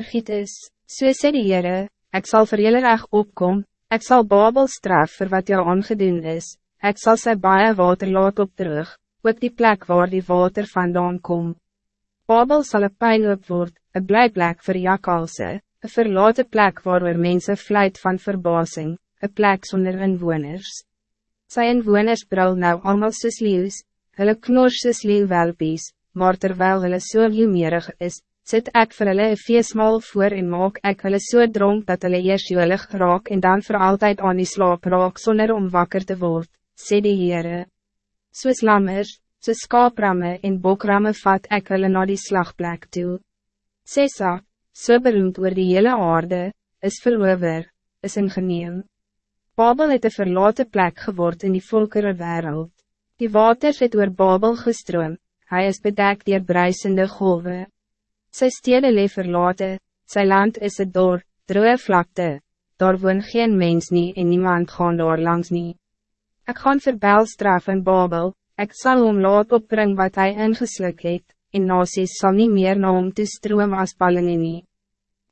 vergiet is, so sê die Heere, ek sal vir julle reg opkom, ek sal Babel straf vir wat jou aangedoen is, ek sal sy baie water laat op terug, ook die plek waar die water vandaan kom. Babel zal een pijnloop word, een blijplek voor jakalse, een verlaten plek waar mensen vlijt van verbazing, een plek zonder inwoners. Sy inwoners brul nou allemaal soos leeuws, hulle knors soos leeuwwelpies, maar terwijl hulle so leeuwmerig is, zit ek vir hulle een feestmaal voor en maak ek hulle so dronk dat hulle eers jolig raak en dan voor altijd aan die slaap raak sonder om wakker te word, sê die Heere. Soos lammers, soos skaapramme en bokramme vat ek hulle na die slagplek toe. Sessa, so beroemd oor die hele aarde, is verover, is ingeneem. Babel het een verlaten plek geword in die volkere wereld. Die waters het oor Babel gestroom, hij is bedekt dier bruisende golven. Sy stede leef verlaten, sy land is het door, droe vlakte, daar woon geen mens nie en niemand gaan daar langs nie. Ek gaan verbel straf in Babel, Ik zal hom laat opbring wat hij ingesluk het, en nasies sal nie meer na hom te stroom as ballingen nie.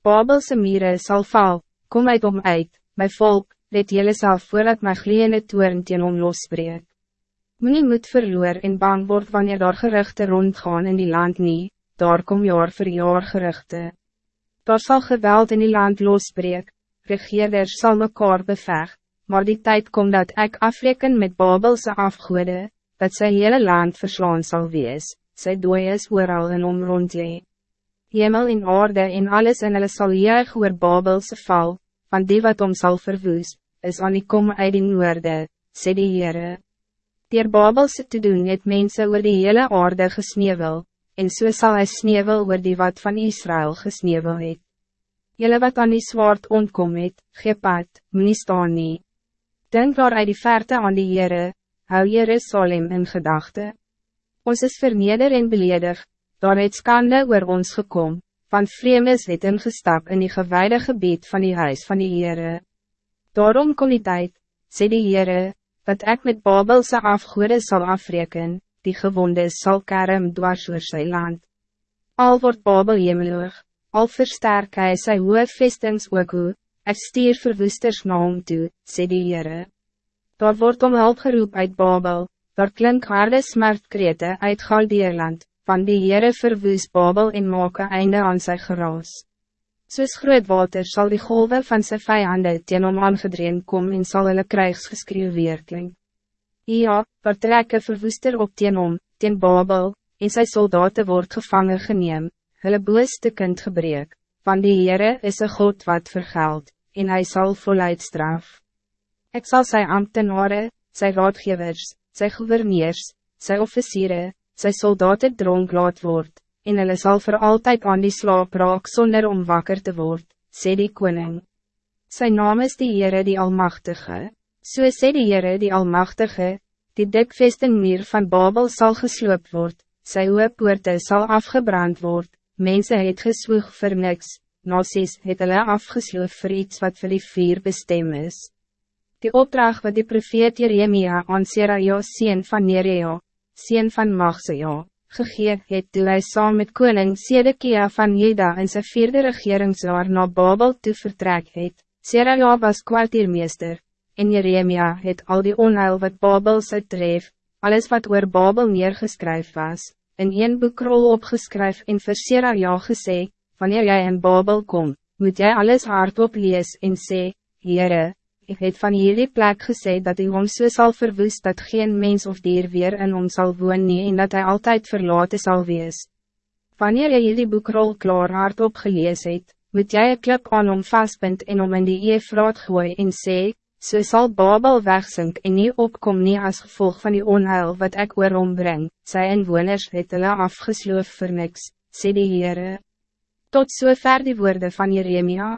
Babelse mire sal val, kom uit om uit, my volk, let jylle self voordat my gleende toern teen hom losbreek. Moenie moet verloor en bang word wanneer daar geruchte rondgaan in die land nie, daar kom jaar vir jaar geruchte. Daar zal geweld in die land losbreek, regeerders sal mekaar beveg, maar die tijd komt dat ik afreken met Babelse afgoede, dat sy hele land verslaan zal wees, sy dooi is ooral in om rondlee. Hemel en aarde en alles in hulle sal juig oor Babelse val, van die wat om zal verwoes, is aan die kom uit die noorde, sê die Heere. Dier Babelse te doen het mense oor die hele aarde gesneeuwel, en so sal hy sneeuwel oor die wat van Israël gesneeuwel het. Jelle wat aan die zwaard ontkom het, gee pad, nie staan nie. Denk daar uit die verte aan die Heere, hou Jerusalem in gedachte. Ons is verneder en beledig, daar het skande oor ons gekom, van vreemdes het ingestap in die gewijde gebied van die huis van die Heere. Daarom kom die tijd, sê die Heere, dat ik met Babelse afgoede zal afreken, die gewonde zal karem dwars oor sy land. Al wordt Babel jemeloog, al versterk hy sy hoë vestings ook hoe, ek stier verwoesters na hom toe, sê die Heere. Daar wordt om hulp geroep uit Babel, daar klink harde smertkrete uit Galdeerland, van die Heere verwoes Babel en maak een einde aan sy geraas. Soos groot water zal die golven van sy vijanden teen hom aangedreen kom en sal hulle krijgsgeskreeuw weerklink. Ja, daar trek een verwoester op teen hom, teen Babel, en sy soldaten word gevangen geneem, hulle boeste kind gebreek, van die Heere is een God wat vergeld, en hij zal voluit straf. Ik zal zijn ambtenaren, zijn raadgevers, zijn gouverneurs, zijn officieren, zijn soldaten dronk laat word, en hulle sal voor altijd aan die slaap raak sonder om wakker te word, sê die koning. Zijn naam is die Heere die Almachtige, so sê die Heere die Almachtige, die dikvesting meer van Babel zal gesloop word, sy poorte zal afgebrand word, mensen het geswoeg vir niks, nasies het hulle afgesloof vir iets wat vir die vier bestem is. Die opdracht wat die profeet Jeremia aan Seraja sien van Nerea, sien van Magseja, gegeet het toe hy saam met koning Sedekia van Jeda in sy vierde regeringsjaar na Babel toe vertrek het. Seraja was kwartiermeester, en Jeremia het al die onheil wat Babel sy tref, alles wat oor Babel neergeskryf was, in een boekrol opgeskryf en vir Seraja gesê, wanneer jij in Babel kom, moet jij alles hardop lees en sê, Heere, Ik het van hierdie plek gesê dat hij hom so sal verwoes dat geen mens of dier weer in hom sal woon nie en dat hij altijd verlaten zal wees. Wanneer jy hierdie boekrol klaar hardop gelees het, moet jy een klip aan hom vastbind en om in die eefraad gooi en sê, so sal Babel wegsink en nie opkom nie as gevolg van die onheil wat ik oor hom breng, sy inwoners het hulle afgesloof vir niks, sê die Heere. Tot so ver die woorden van Jeremia.